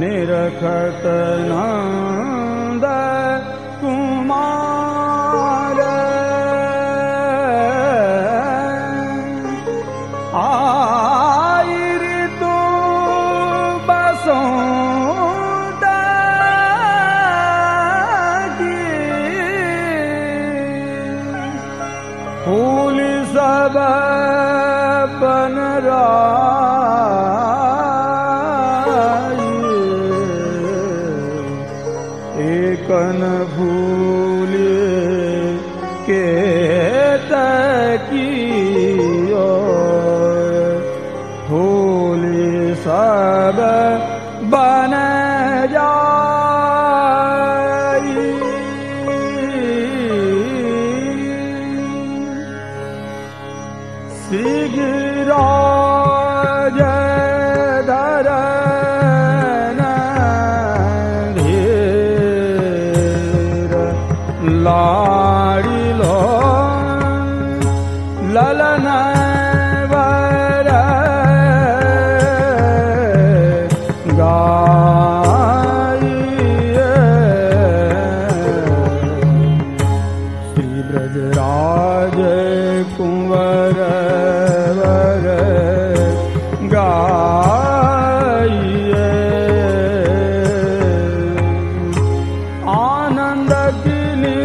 निरखत कुमार आनंद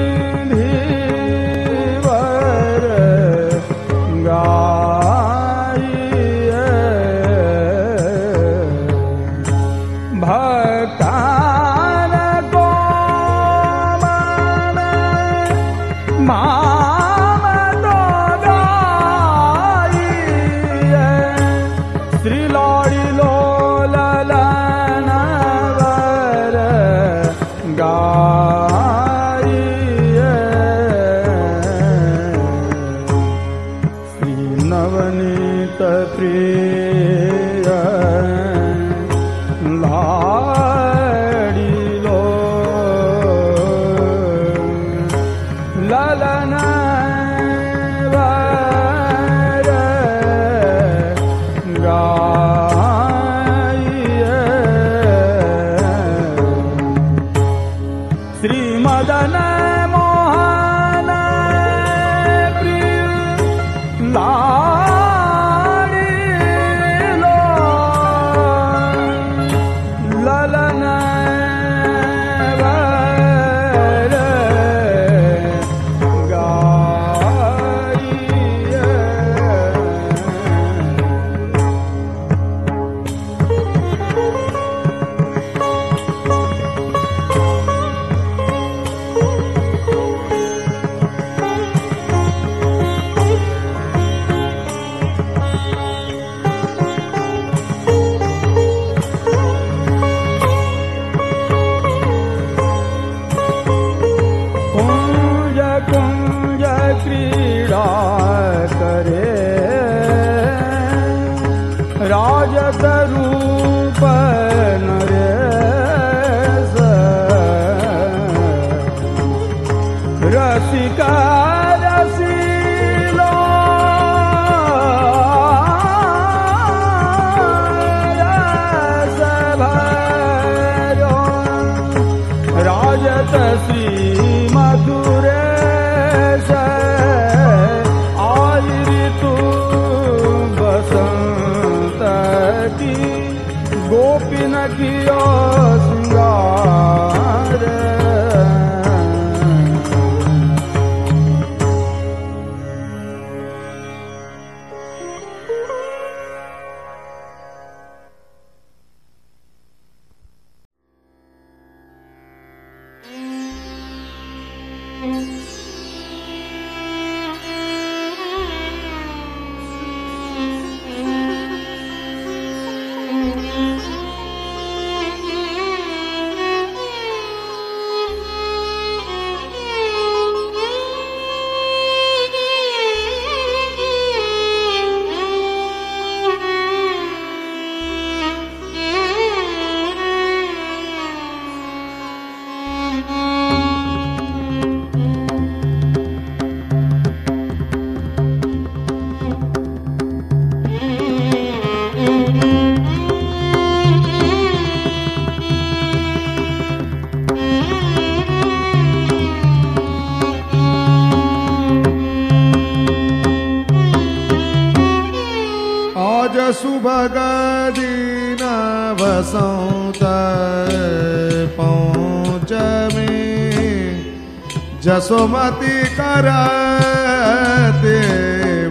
जसोमती कर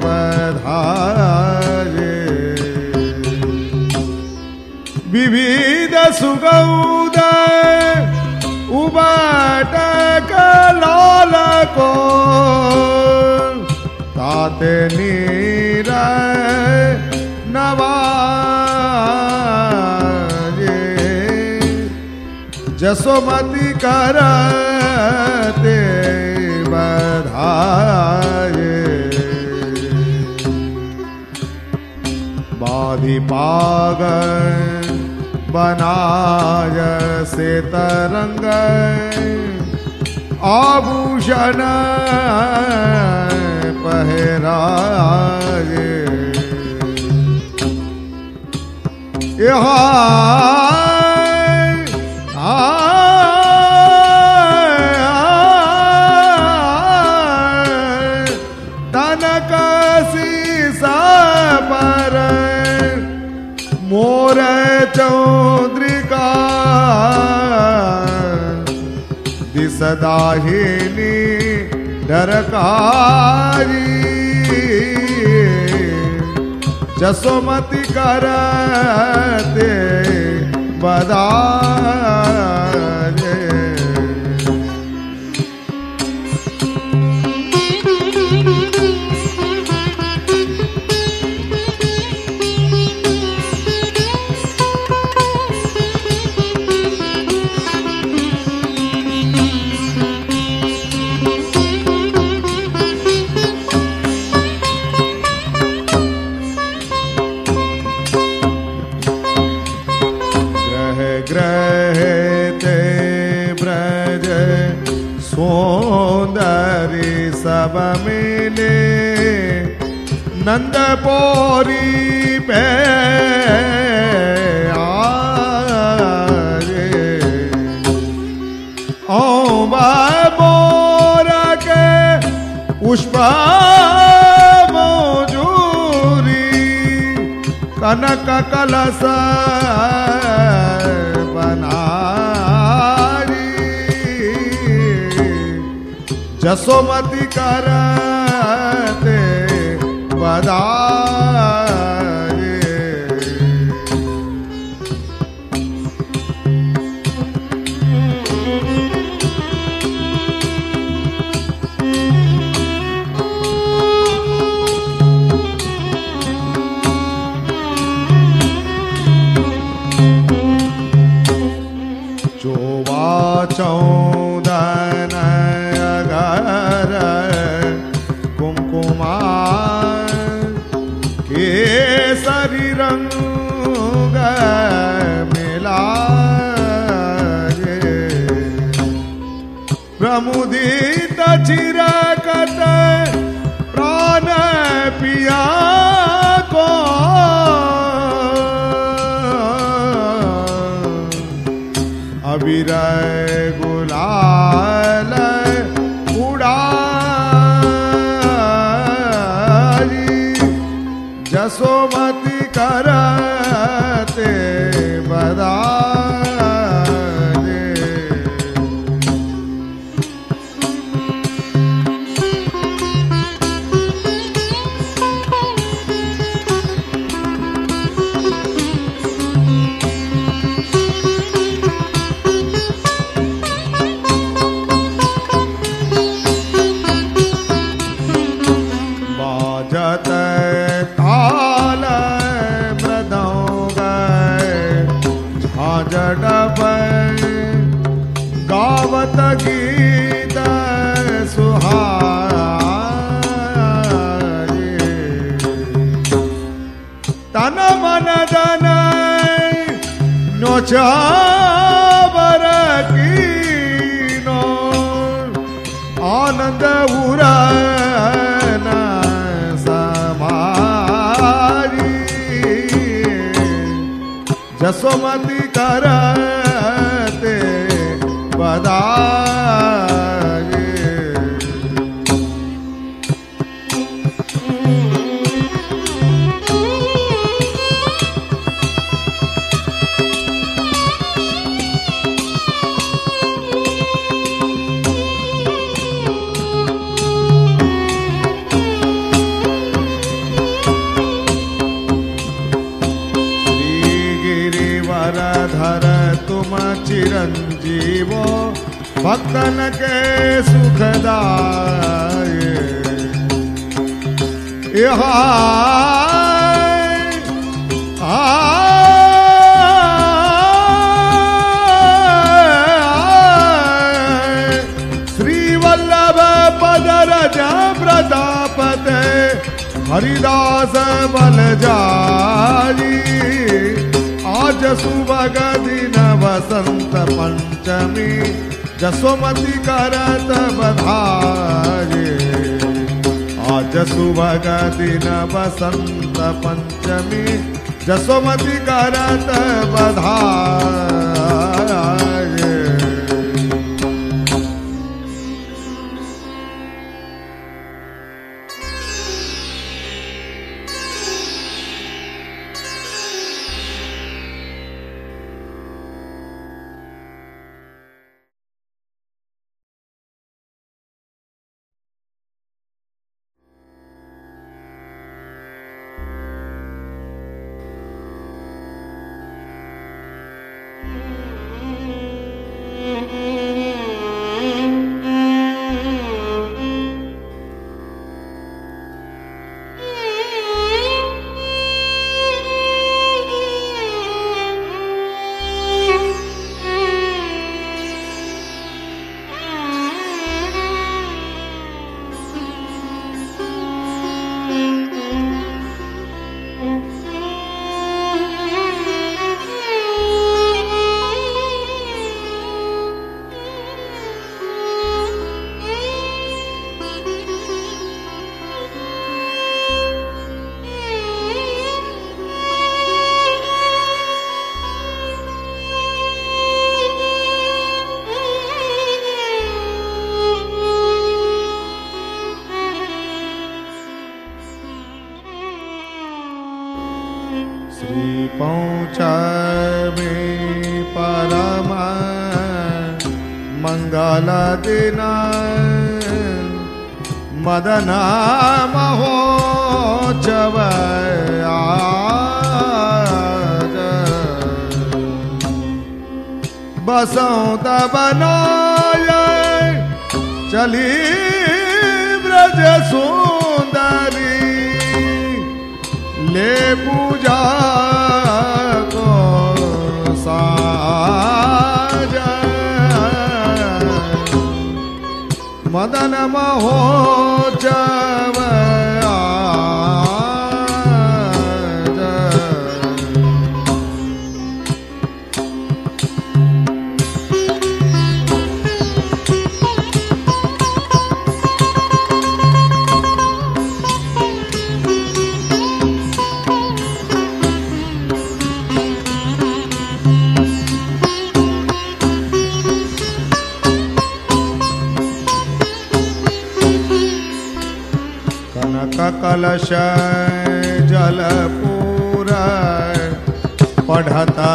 बधाये विविध सुगौद उबाटक लाल को ताते नीर नवा जसोमती करते बधाये बाधि पाग बनाय से तरंग आभूषण पहराए। तनक डरकारी जसोमती करते बदारे। पोरी बोर के पुष्प कनक कलश बनारी। जसोमती करते பதா ताल मृदंग झांझ गावत गीत सुहारे। तन मन धन नोचावर जसोमती करते भक्तन के सुखदाय। श्रीवल्लभ पदरज प्रतापते हरिदास बल जाई आज सुबह दिन वसंत पंचमी। जसोमती करत बधाये आज सुबह दिन बसंत पंचमी जसोमती करत बधाये पहुँचावे परम मंगल दिन मदना महोत्सव आज। बसंत बनाय चली ब्रज सुंदरी ले पूजा को साज। मदन महोत्सव कलश जलपूर पढ़ता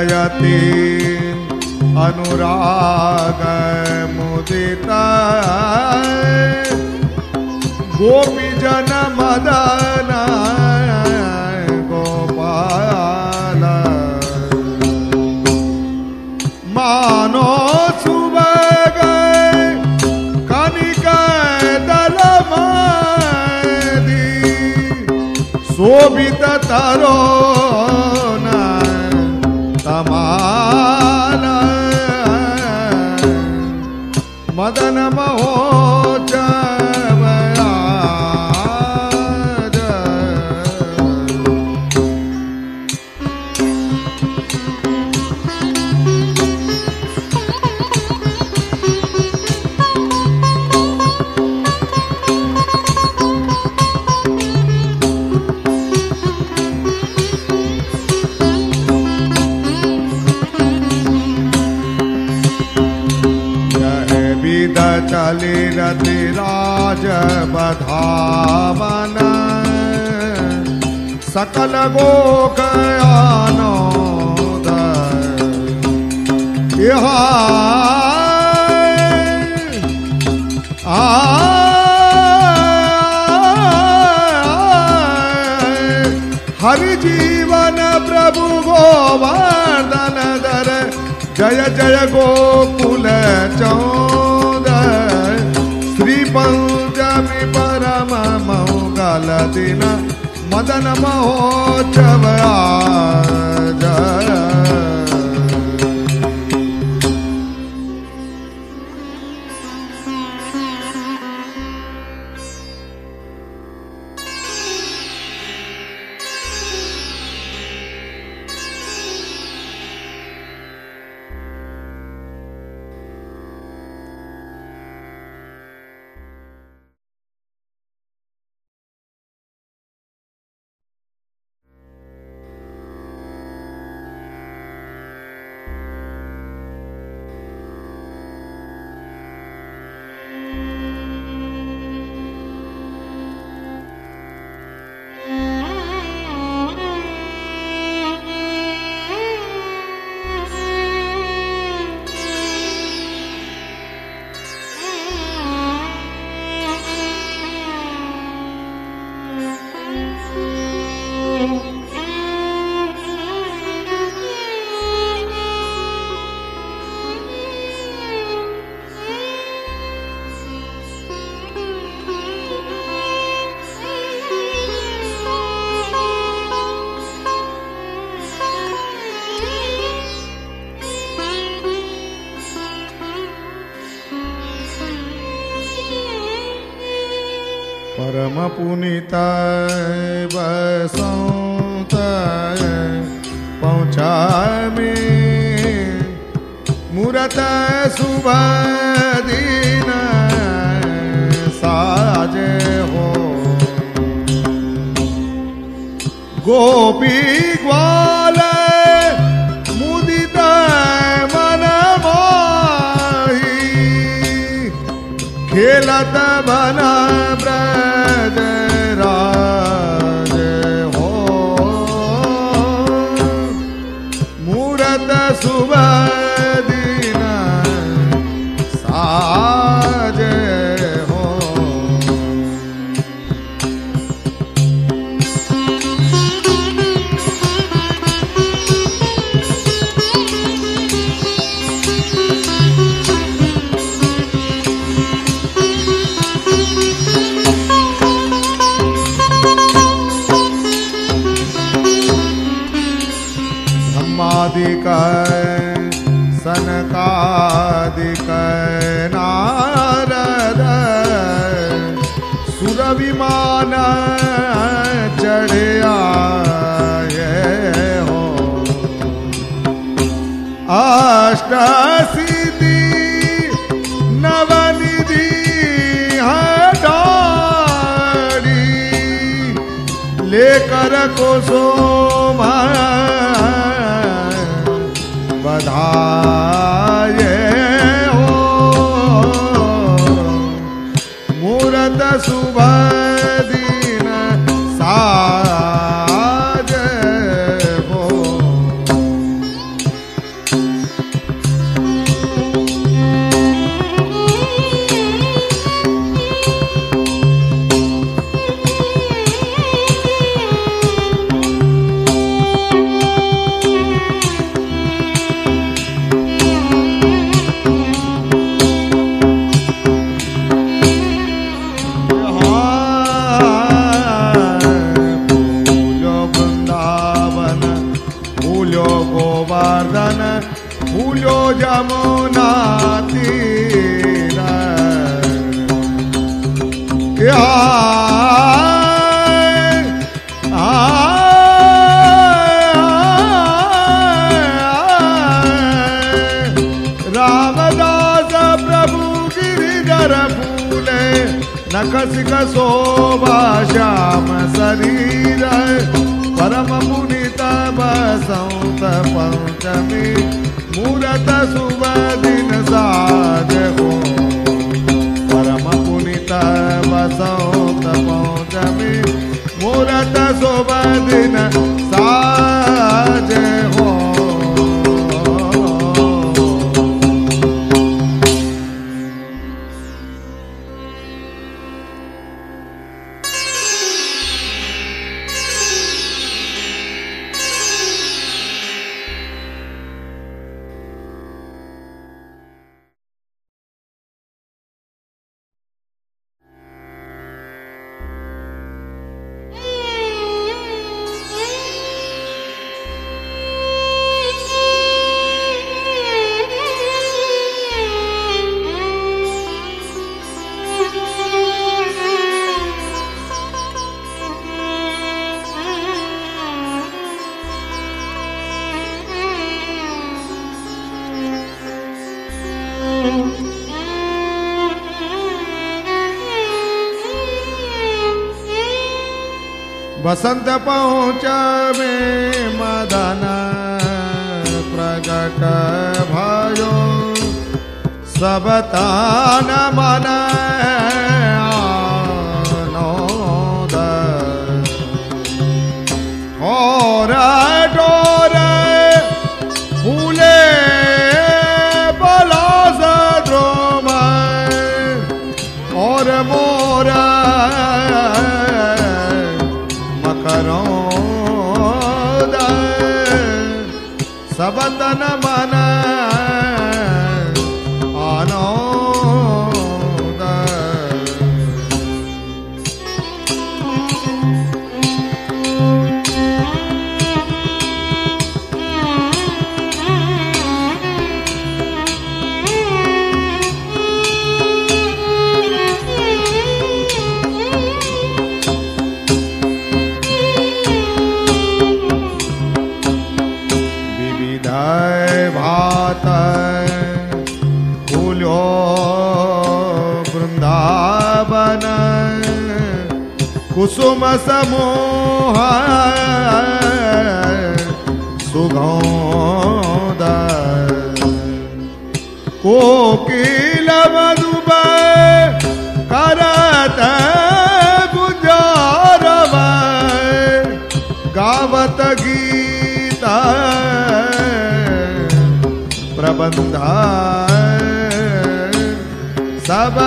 चिरकतयति अनुराग मुदित गोपी जन मदन गोपाल मानो शोभित तरो रति राज बधावन। सकल गोक आनोद। हरि जीवन प्रभु गोवर्धन दर जय जय गोकुल चौद पञ्चमि परममौ गलदिन मदनमहोचवयाद मंगल दिन मदन महोत्सव परम पुनित बसंत पहुँचा में मूरत शुभ दिन साज हो। गोपी ग्वाल मुदित मन मोही। खेलत बन heaven. लेकर को सोमा बधाए बसंत पंचमी मूरत शुभ दिन साज हो परम पुनित बसंत पंचमी मूरत शुभ दिन बसंत पहुँच में मदन प्रगट भयो। सब तान मन सबतन मन समूह सुगौद कोकिल मधुब करत गुजारव गावत गीत प्रबंध सब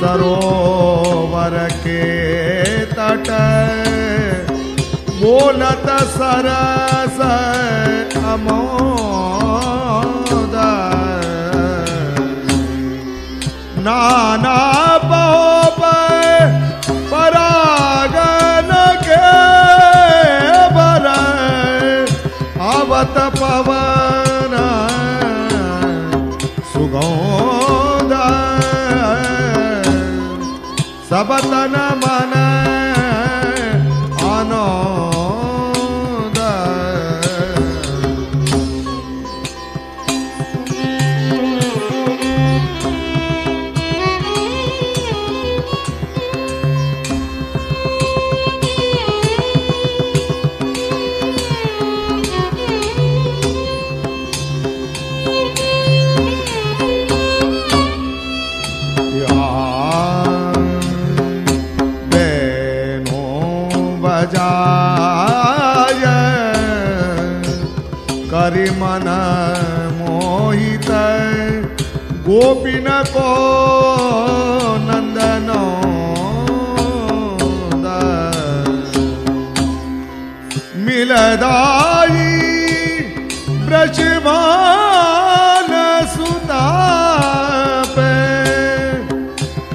सरोवर के तट बोलत सरस अमोद नाना सब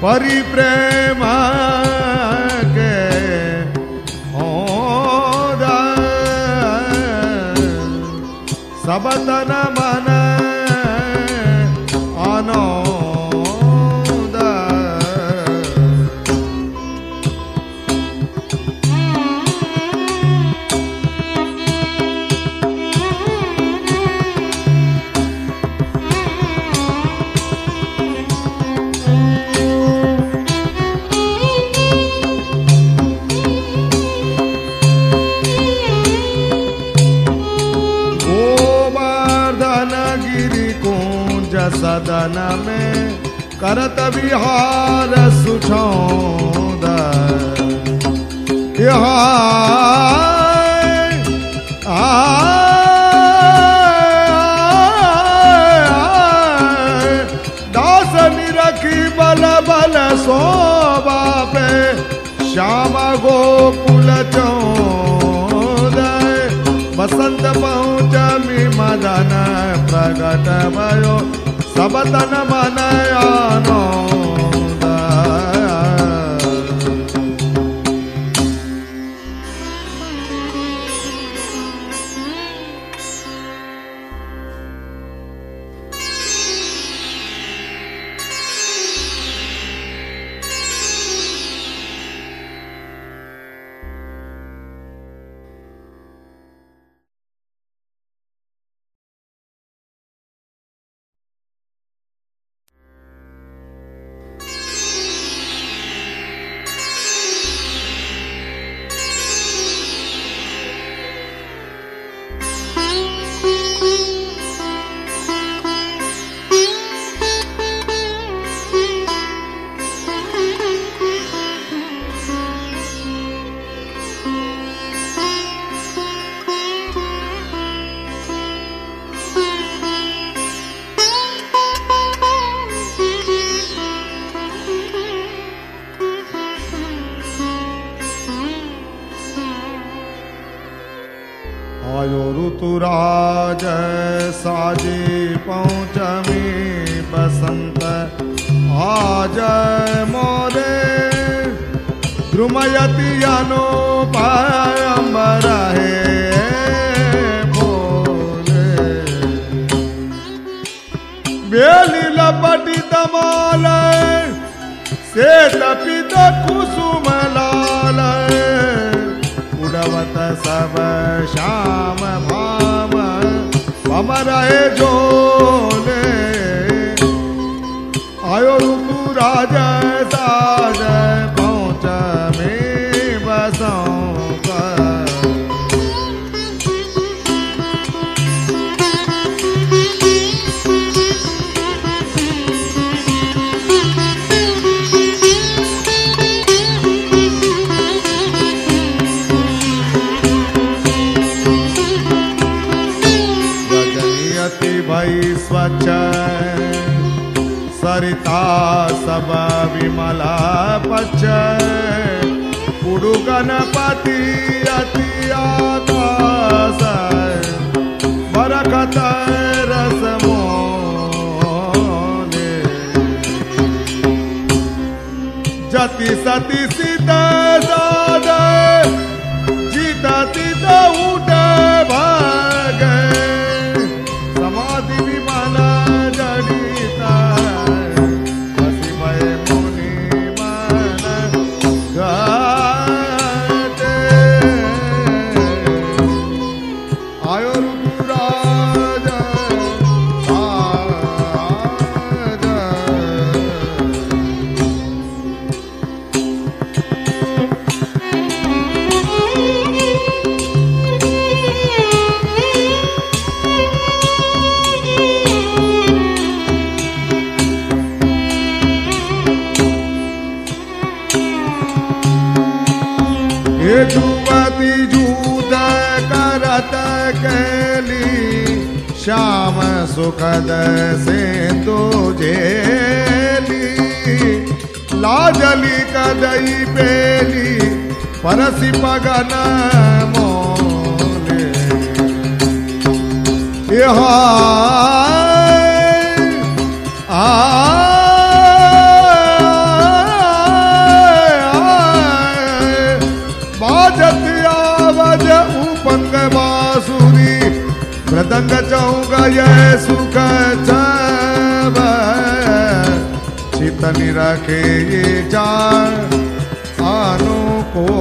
परिप्रेम सदन में करत विहार सुछौद दास निरखी बल बल शोभा पे श्याम गोकुल चौद बसंत पहुँचमी मदन प्रगट भयो। सब तन मन razão ली श्याम सुखद से तुझे ली लाजली कदई बेली परसी पगन मोले यहाँ आ संग जाऊँगा यह सुख चितन रखे ये जान अनुकोले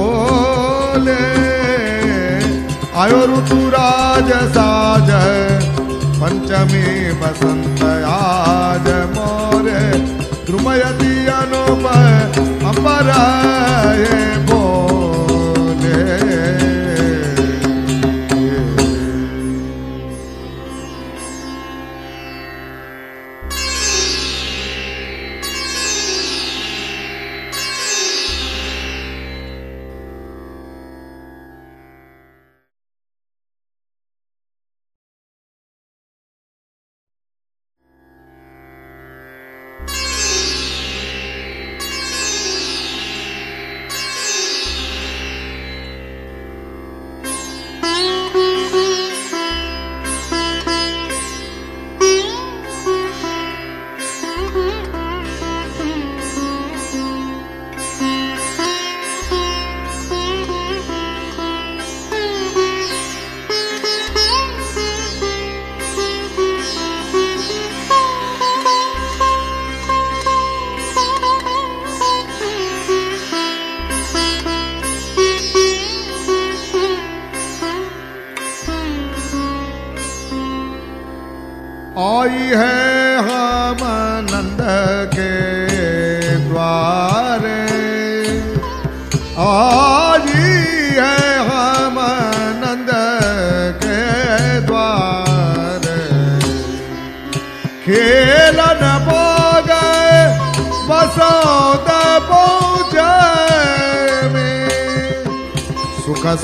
आयो ऋतु राज साज, पंचमी बसंत आज मोरे। द्रुमयती अनुप अपर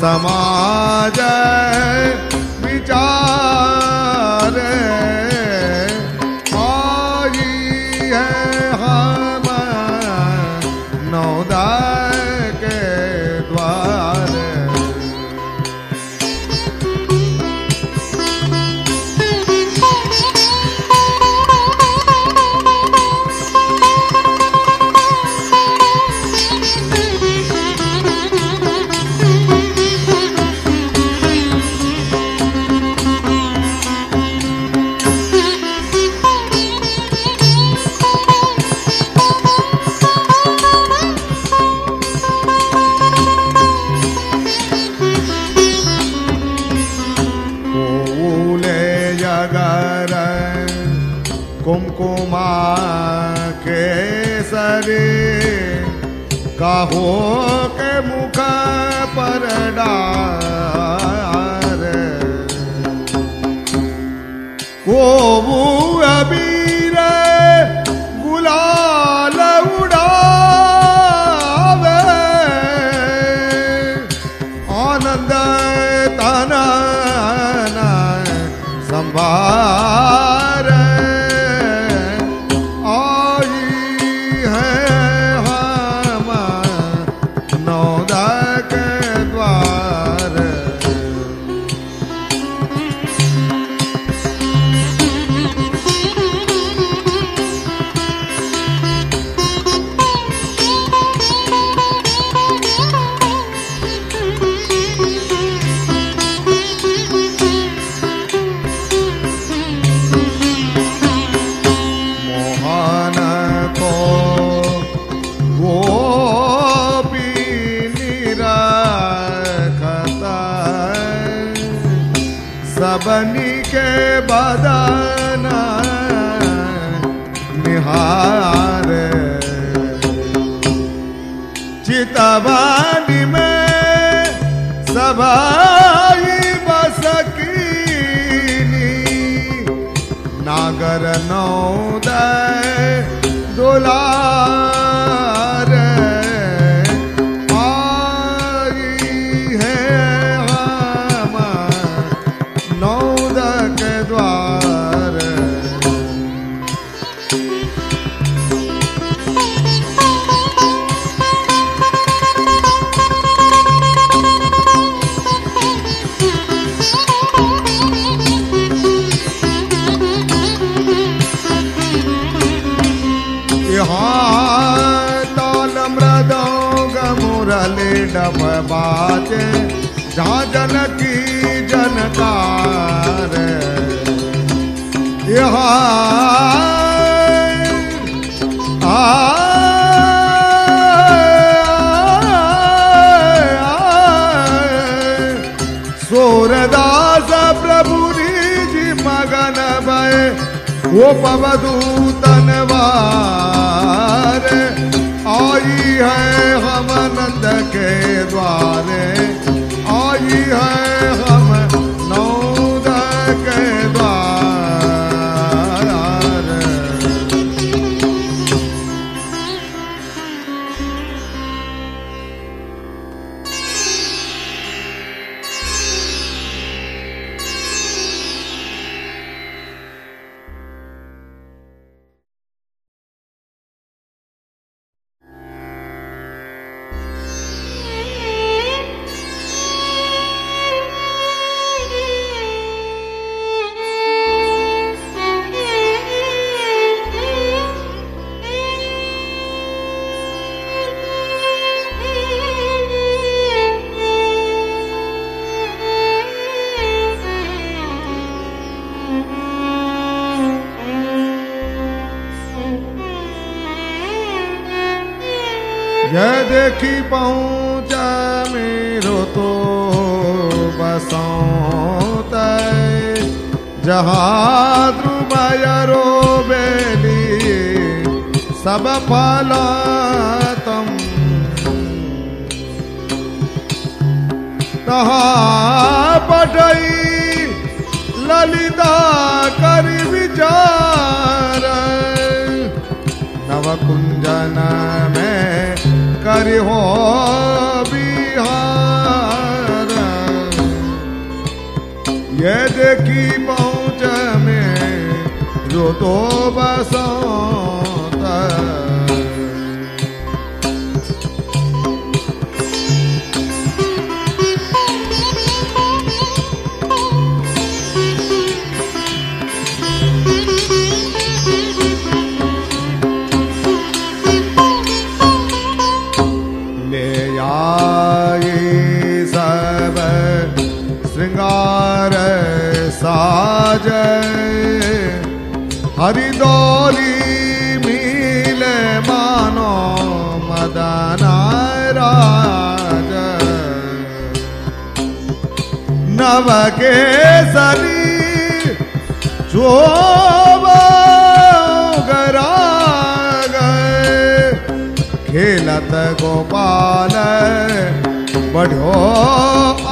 essa. कुमकुम के सरे कहो के मुख पर डार। को सभाई बसकीनी। नागर नौ दुला सूरदास प्रभु जी मगन भय उपवधूतनवार आई है हम नंद के द्वारे यरो सम पाल Tobação गोपाल बढ़ो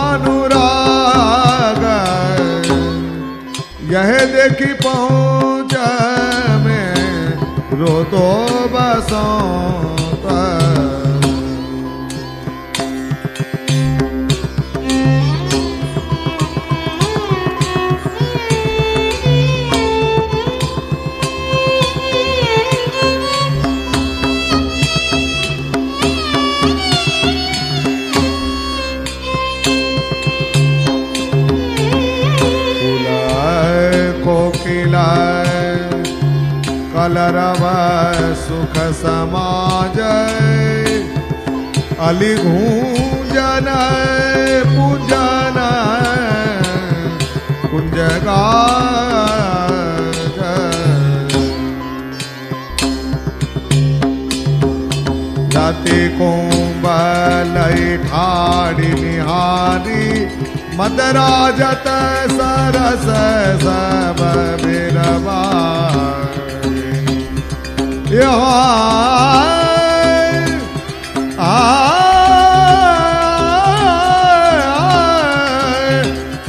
अनुराग। यह देखी पहुँच में रो तो बसों समाज। अली घूंजन पूजन कुंज जाति कुंबलई ठाड़ी निहारी मदराजत सरस सब बिरवा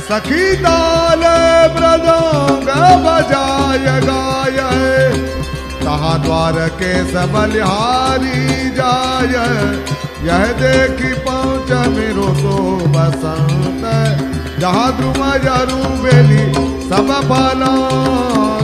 सखी दाल ब्रदोंग बजाय गाय कहा द्वार के सबलिहारी जाय यह देखी पहुँच मेरो तो बसंत, जहाँ ध्रुव जरू बेली सब फलों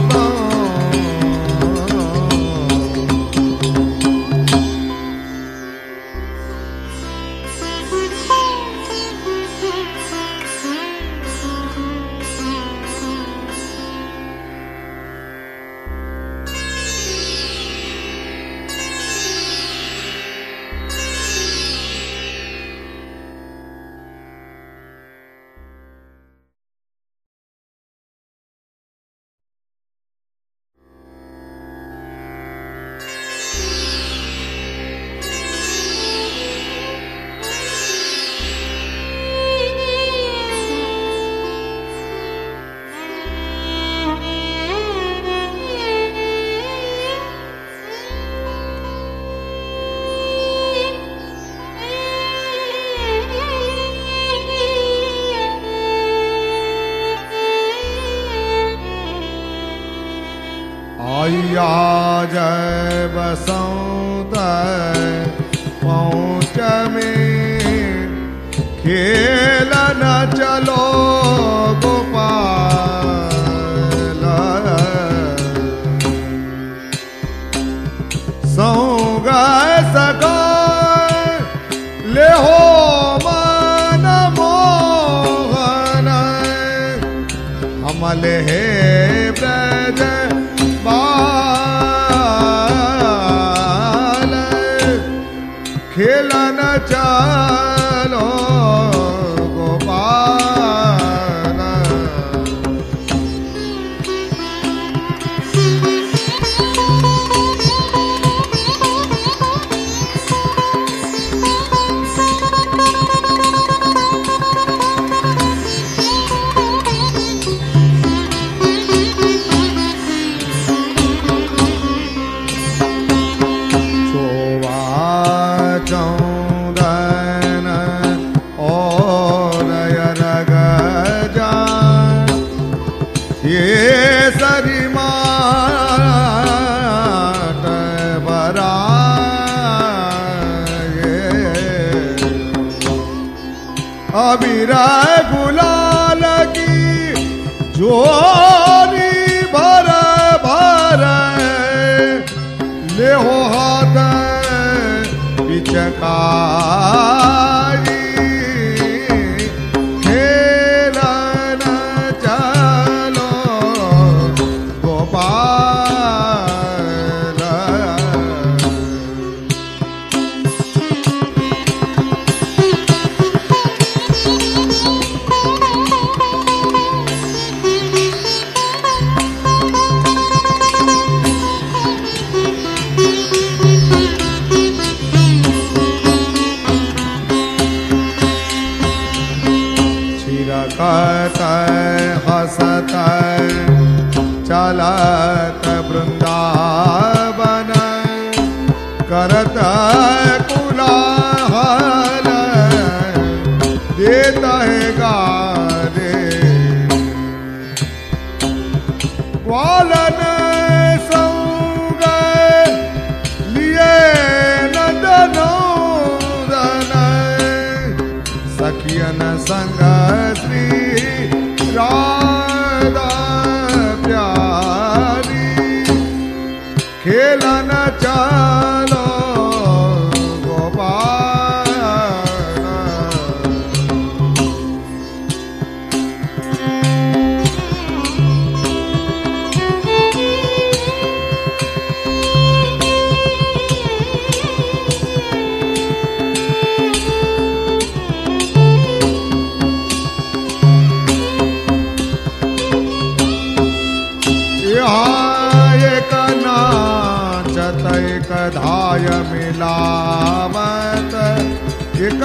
आया जय बसंत पहुँच में खेल न चलो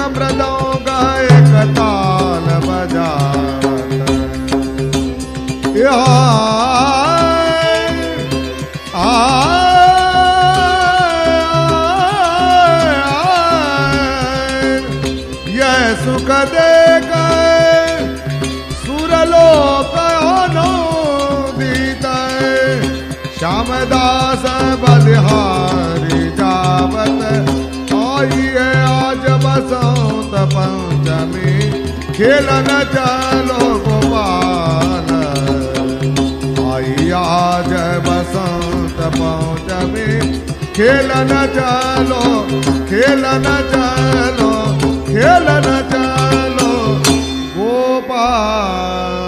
मृदंग एक ताल बजावत। यहाँ बसंत पंचमी खेलन चलो गोपाल। आई आज बसंत पंचमी खेलन चलो खेलन चलो खेलन चलो गोपाल।